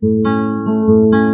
Música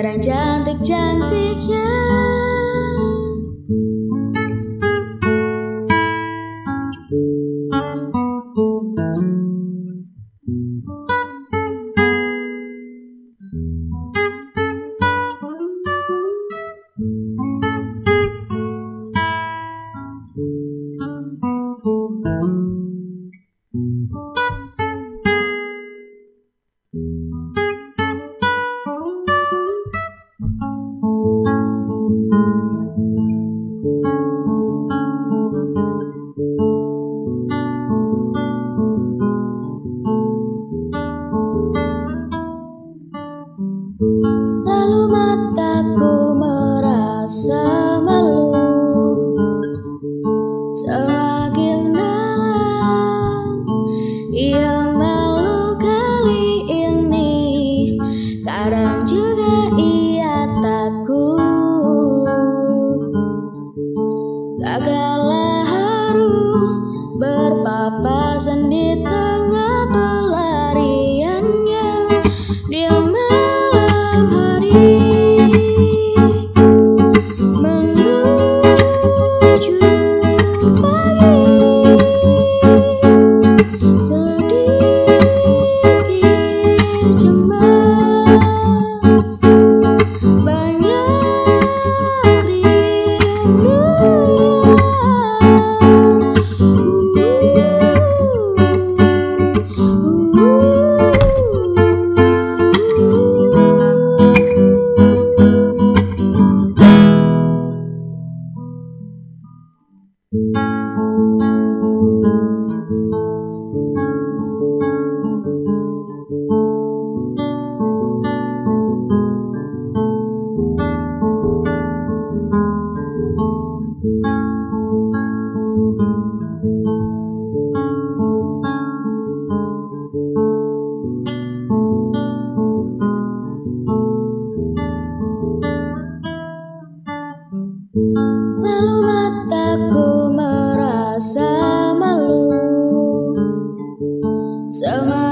Sekarang cantik-cantik. So I get Lalu mataku merasa malu. Sama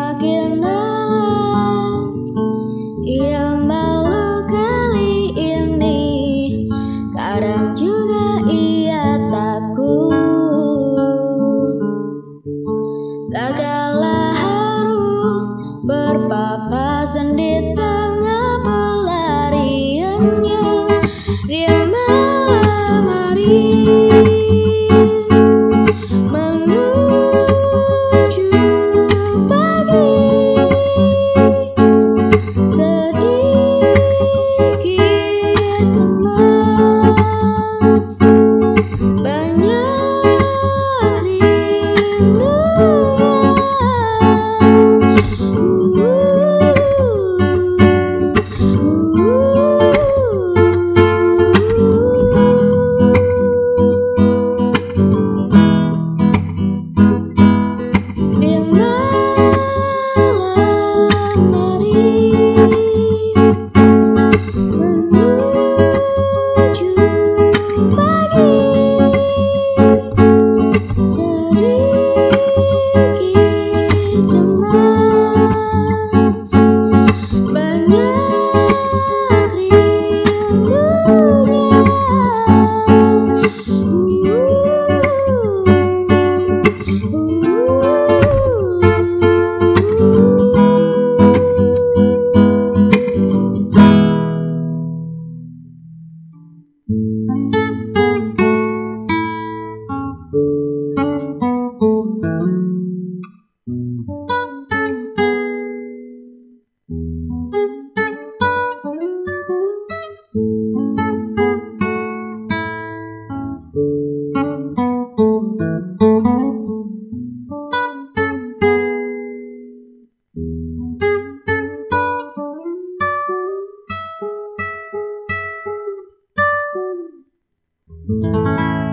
Música